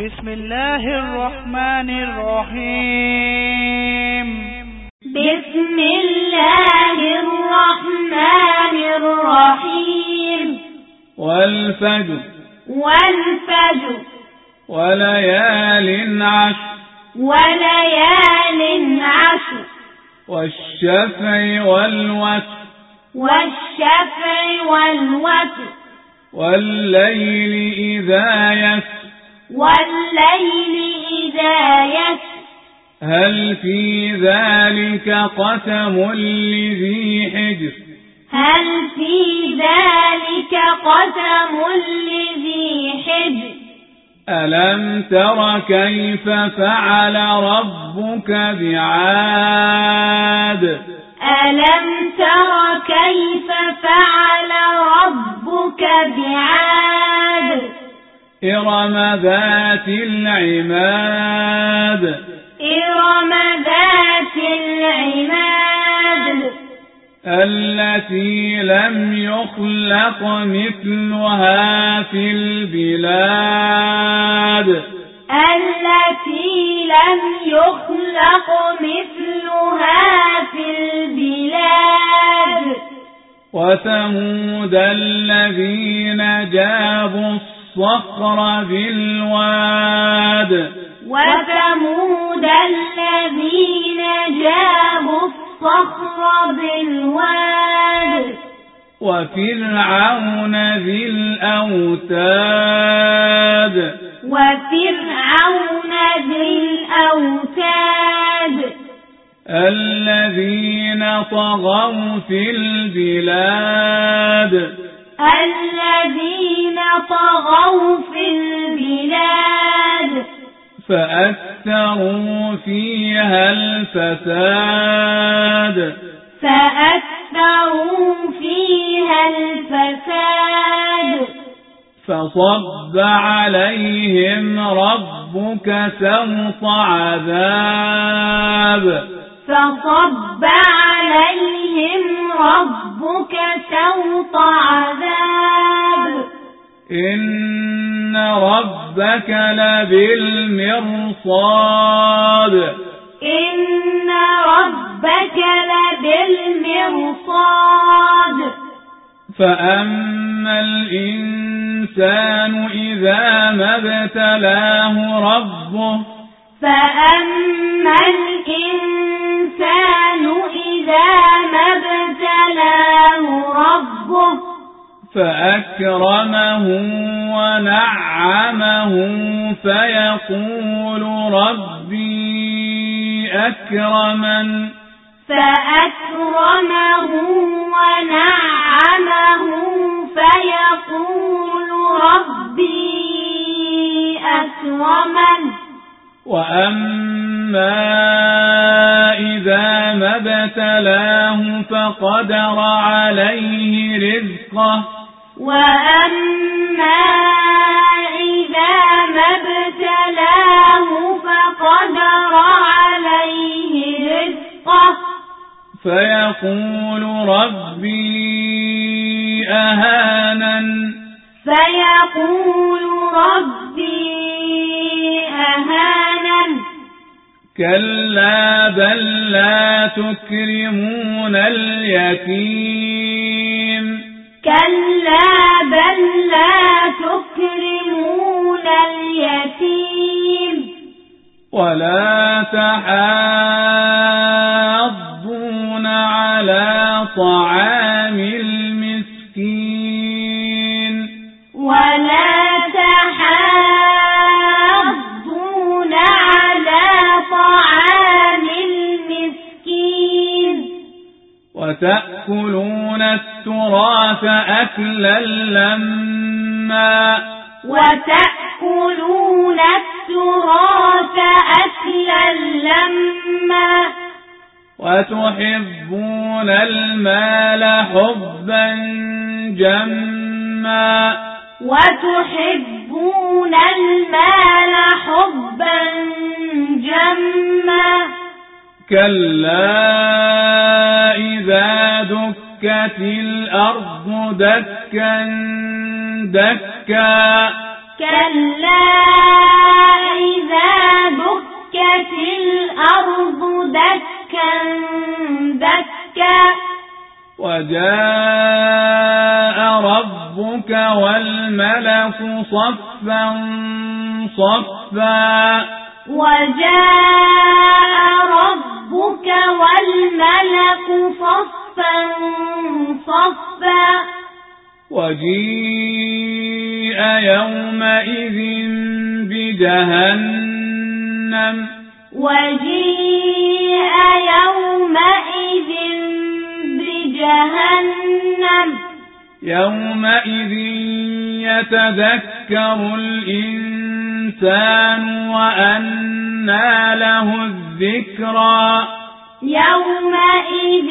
بسم الله الرحمن الرحيم. بسم الله الرحمن الرحيم. والفجر. والفجر. وليال عشر. وليال عشر. والشفع والوتر. والشفع والوتر. والليل إذا يسر. والليل إذا يسر. هل في ذلك قسم لذي حجر؟ هل في ذلك قسم لذي حجر؟ ألم تر كيف فعل ربك بعاد؟ ألم تر كيف فعل ربك بعاد؟ إرم ذات العماد. إرم ذات العماد. التي لم يخلق مثلها في البلاد. التي لم يخلق مثلها في البلاد. وثمود الذين جابوا الصخر بالواد وثمود الذين جابوا الصخر بالواد وفرعون ذي الأوتاد وفرعون ذي الأوتاد الذين طغوا في البلاد الذين طغوا في البلاد. فأكثروا فيها الفساد. فأكثروا فيها الفساد. فصب عليهم ربك سوط عذاب. فصب عليهم ربك سوط عذاب. إن ربك لبالمرصاد. إن ربك لبالمرصاد. فأما الإنسان إذا ما ابتلاه ربه فأما الإنسان إذا ما ابتلاه ربه فأكرمه ونعمه فيقول ربي أكرمن. فأكرمه ونعمه فيقول ربي أكرمن. وأما إذا ما ابتلاه فقدر عليه رزقه وأما إذا ما ابتلاه فقدر عليه رزقه فيقول ربي أهانن فيقول ربي أهانن كلا بل لا تكرمون اليتيم كلا بل لا تكرمون اليتيم ولا تحاضون على طعام وتأكلون التراث أكلا لما وتأكلون التراث أكلا لما وتحبون المال حبا جما وتحبون المال حبا جما كلا وَدَكَّتِ الْأَرْضُ دَكًّا دَكًّا. كَلَّا إِذَا دُكَّتِ الْأَرْضُ دَكًّا دَكًّا. وَجَاءَ رَبُّكَ وَالْمَلَكُ صَفًّا صَفًّا. وَجَاءَ رَبُّكَ وَالْمَلَكُ صَفًّا. صفا وجيء يومئذ بجهنم. وجيء يومئذ بجهنم. يومئذ يتذكر الإنسان وأنى له الذكرى. يومئذ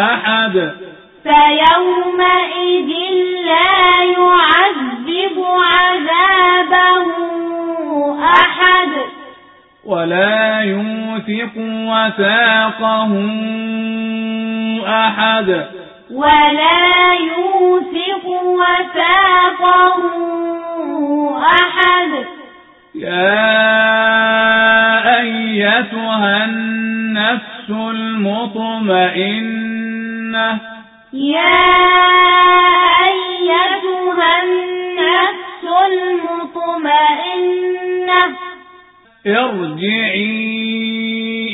أحد. فيومئذ لا يعذب عذابه أحد. ولا يوثق وثاقه أحد. ولا يوثق وثاقه أحد. يا أيتها النفس المطمئنة يا أيتها النفس المطمئنة ارجعي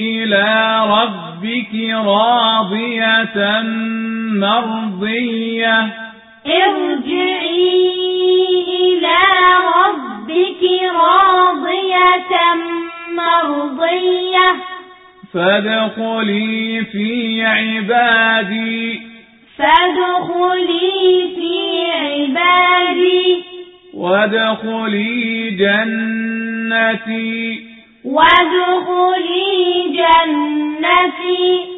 إلى ربك راضية مرضية. ارجعي إلى ربك راضية مرضية. فادخلي في عبادي. فادخلي في عبادي. وادخلي جنتي. وادخلي جنتي.